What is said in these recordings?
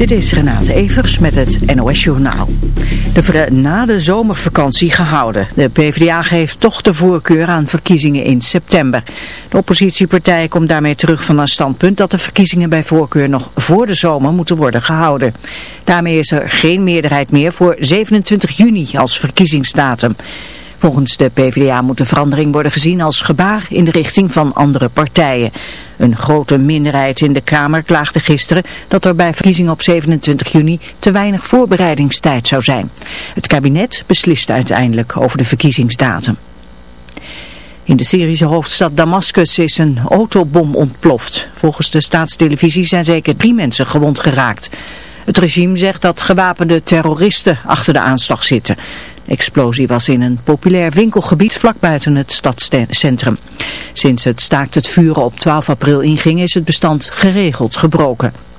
Dit is Renate Evers met het NOS Journaal. De na de zomervakantie gehouden. De PvdA geeft toch de voorkeur aan verkiezingen in september. De oppositiepartij komt daarmee terug van een standpunt dat de verkiezingen bij voorkeur nog voor de zomer moeten worden gehouden. Daarmee is er geen meerderheid meer voor 27 juni als verkiezingsdatum. Volgens de PvdA moet de verandering worden gezien als gebaar in de richting van andere partijen. Een grote minderheid in de Kamer klaagde gisteren dat er bij verkiezingen op 27 juni te weinig voorbereidingstijd zou zijn. Het kabinet beslist uiteindelijk over de verkiezingsdatum. In de Syrische hoofdstad Damascus is een autobom ontploft. Volgens de staatstelevisie zijn zeker drie mensen gewond geraakt. Het regime zegt dat gewapende terroristen achter de aanslag zitten explosie was in een populair winkelgebied vlak buiten het stadscentrum. Sinds het staakt het vuren op 12 april inging is het bestand geregeld gebroken.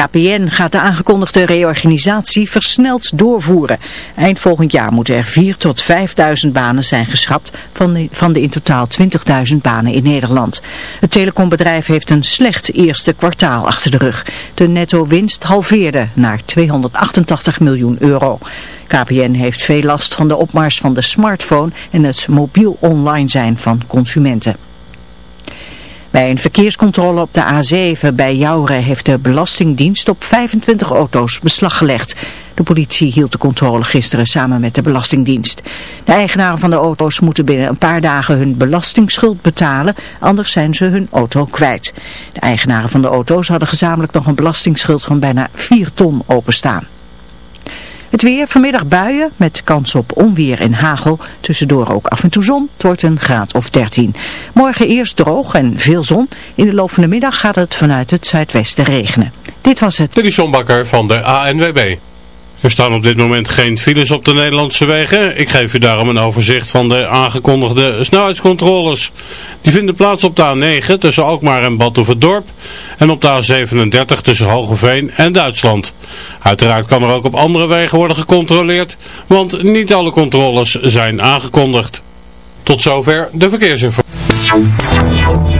KPN gaat de aangekondigde reorganisatie versneld doorvoeren. Eind volgend jaar moeten er 4 tot 5.000 banen zijn geschrapt van de, van de in totaal 20.000 banen in Nederland. Het telecombedrijf heeft een slecht eerste kwartaal achter de rug. De netto winst halveerde naar 288 miljoen euro. KPN heeft veel last van de opmars van de smartphone en het mobiel online zijn van consumenten. Bij een verkeerscontrole op de A7 bij Jouren heeft de Belastingdienst op 25 auto's beslag gelegd. De politie hield de controle gisteren samen met de Belastingdienst. De eigenaren van de auto's moeten binnen een paar dagen hun belastingsschuld betalen, anders zijn ze hun auto kwijt. De eigenaren van de auto's hadden gezamenlijk nog een belastingsschuld van bijna 4 ton openstaan. Het weer, vanmiddag buien met kans op onweer en hagel. Tussendoor ook af en toe zon. Het wordt een graad of 13. Morgen eerst droog en veel zon. In de loop van de middag gaat het vanuit het zuidwesten regenen. Dit was het. Dit is van de ANWB. Er staan op dit moment geen files op de Nederlandse wegen. Ik geef u daarom een overzicht van de aangekondigde snelheidscontroles. Die vinden plaats op de A9 tussen Alkmaar en Badhoevedorp en op de A37 tussen Hogeveen en Duitsland. Uiteraard kan er ook op andere wegen worden gecontroleerd, want niet alle controles zijn aangekondigd. Tot zover de verkeersinformatie.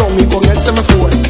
Tiburón y con él se me fue.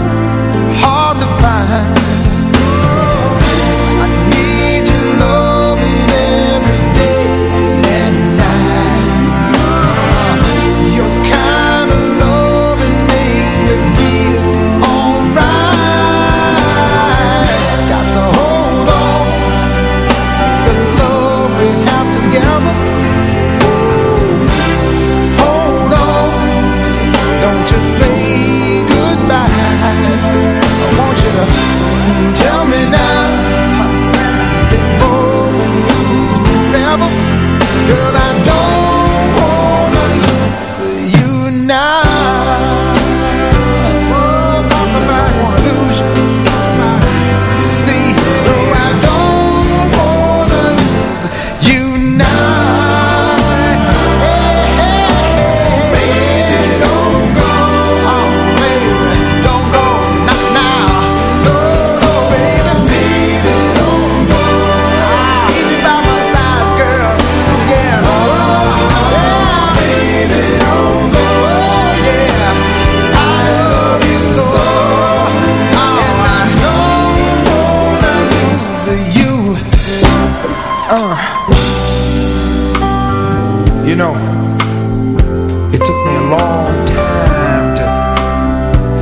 It took me a long time to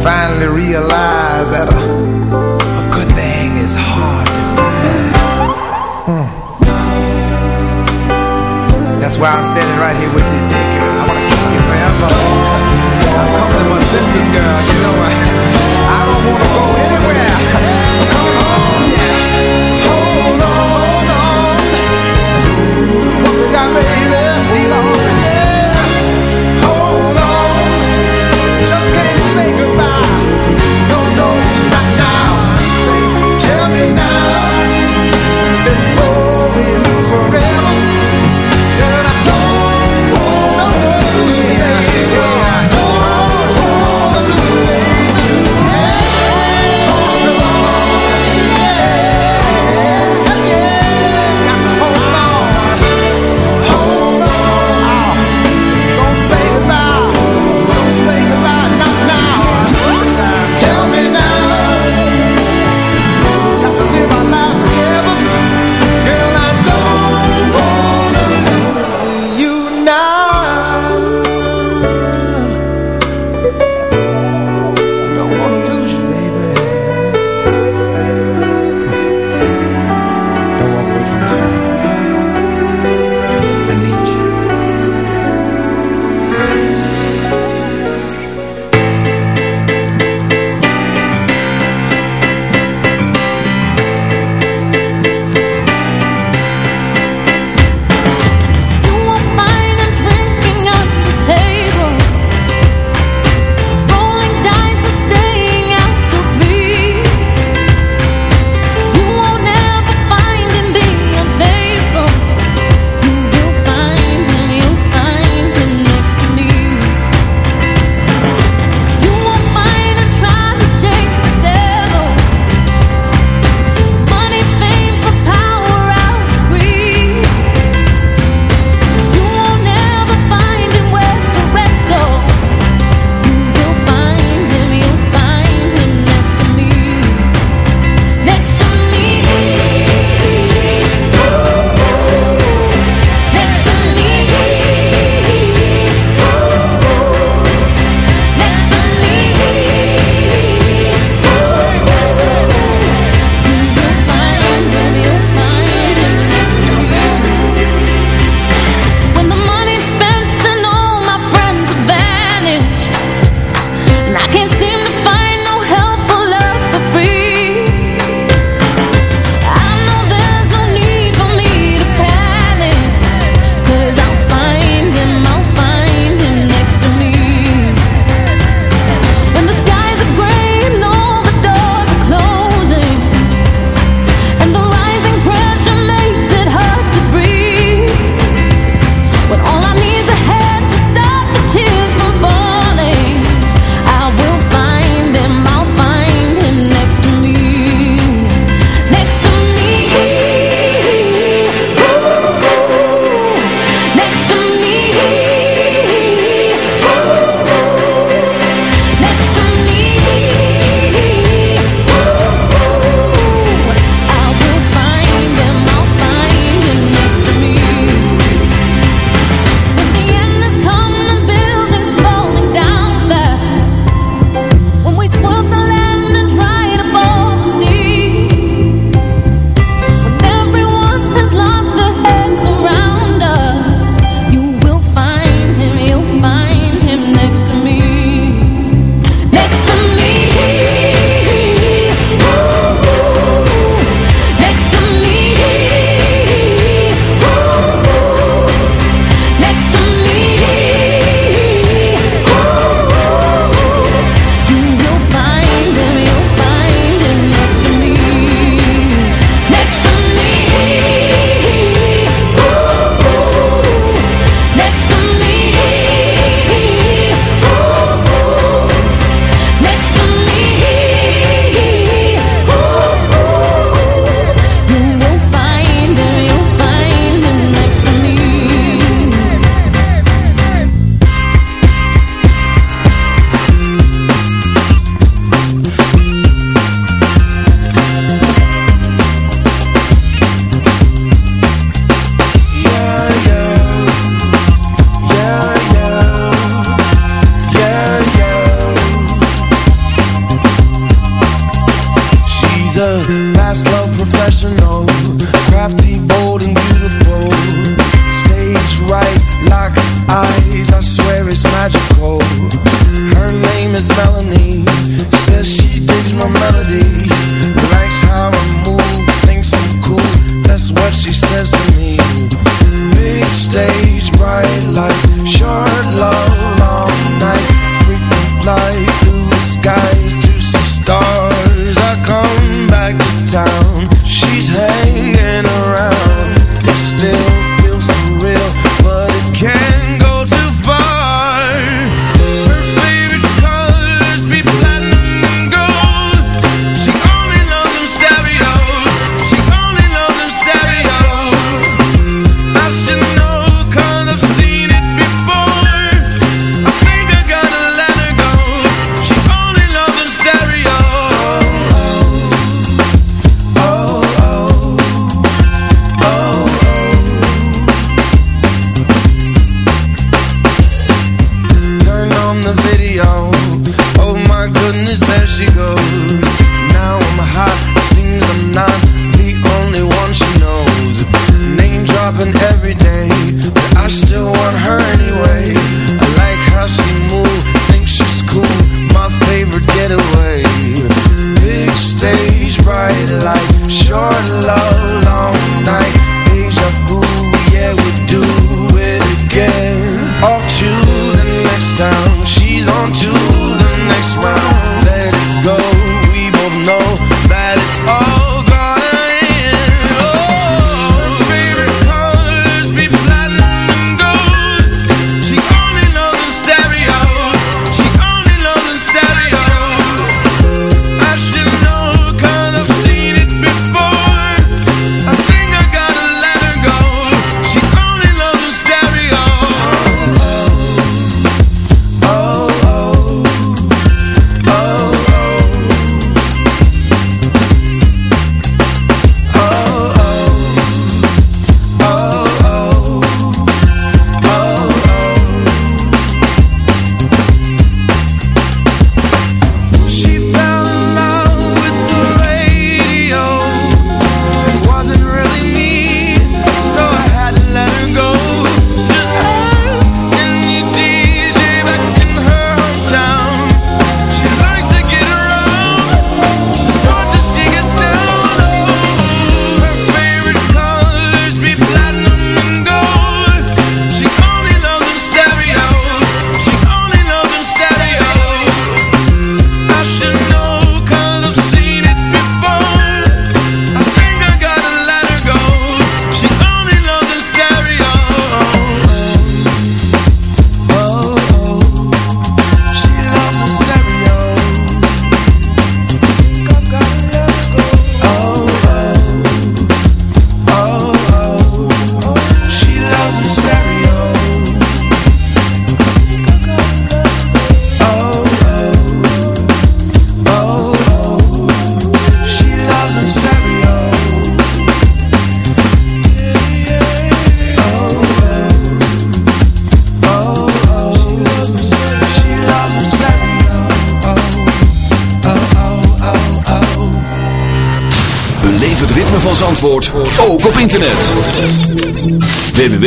finally realize that a, a good thing is hard to find. Hmm. That's why I'm standing right here with you, dear girl. I want to keep you forever. I'm coming to my senses, girl. You know, what? I don't want to go anywhere.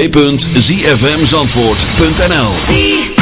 www.zfmzandvoort.nl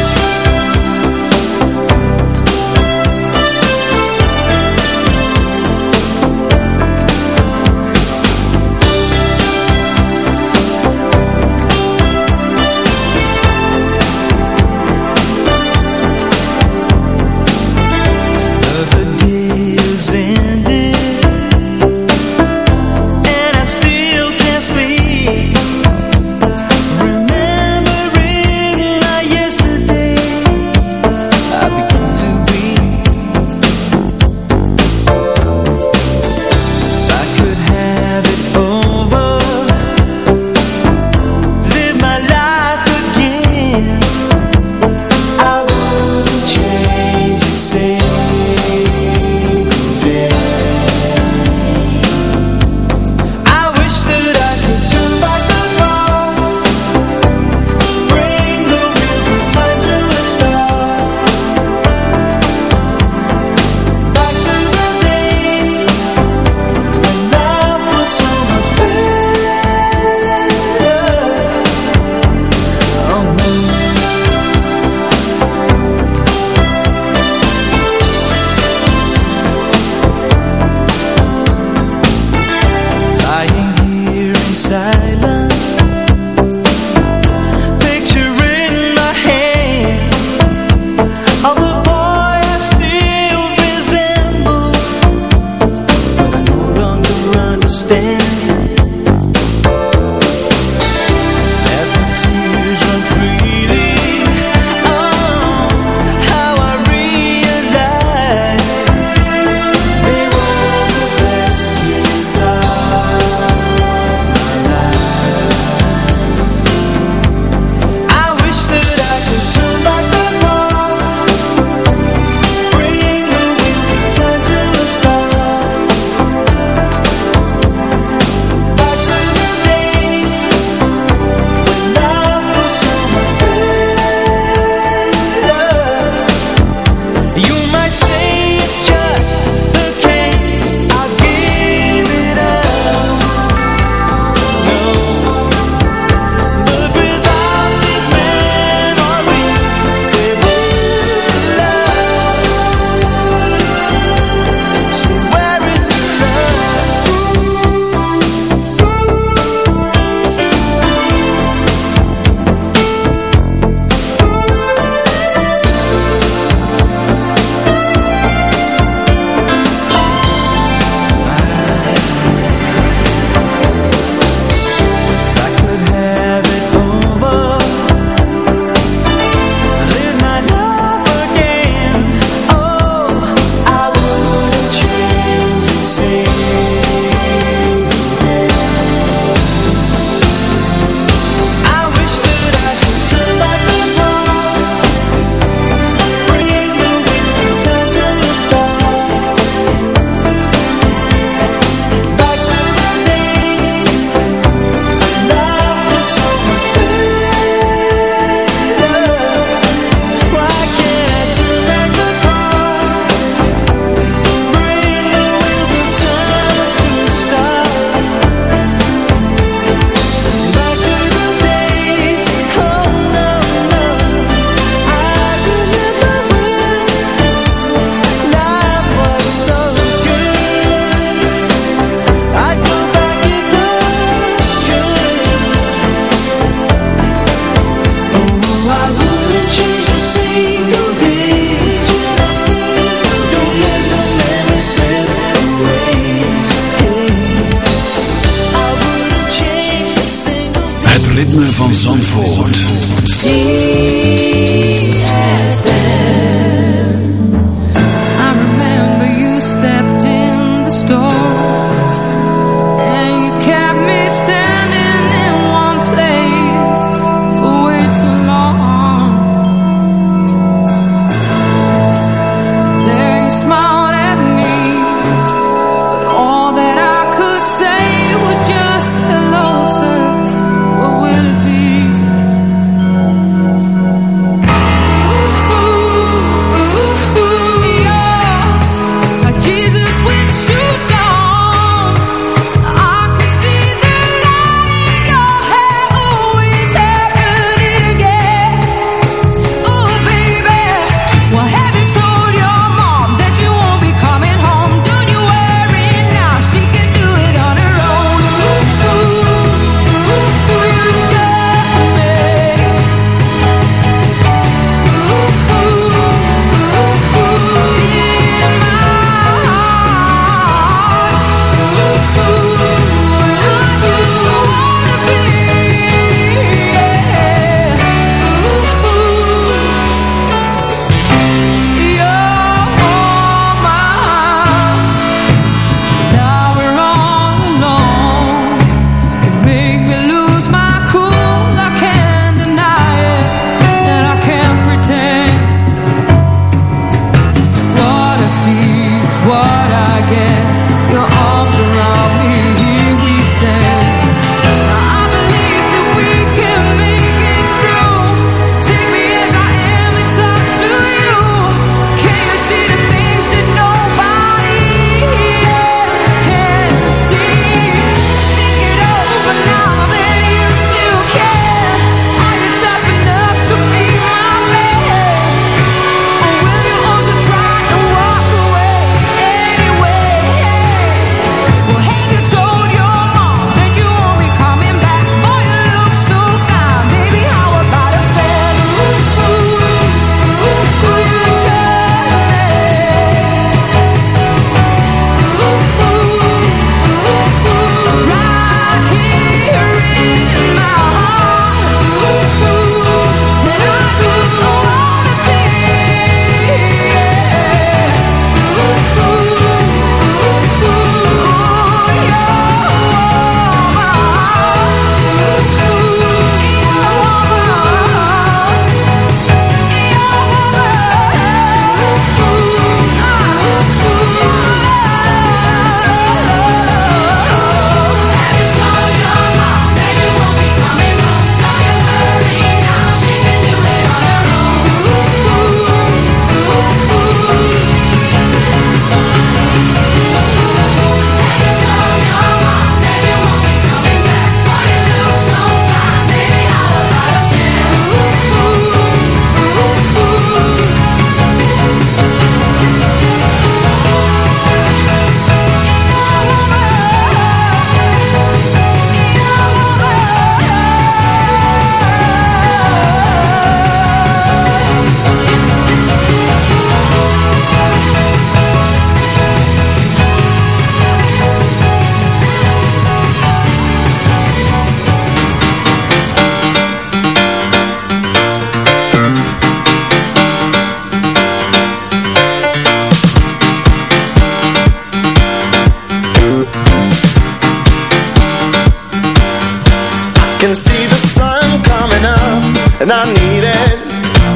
can see the sun coming up And I need it,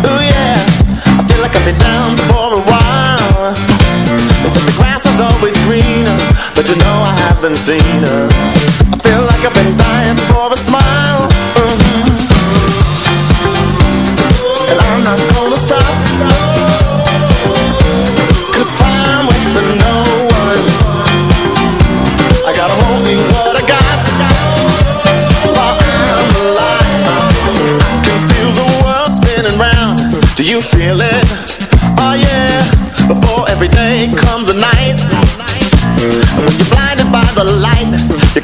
ooh yeah. I feel like I've been down for a while. They said the grass was always greener But you know I haven't seen her. I feel like I've been dying for a smile.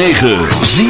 9. Zie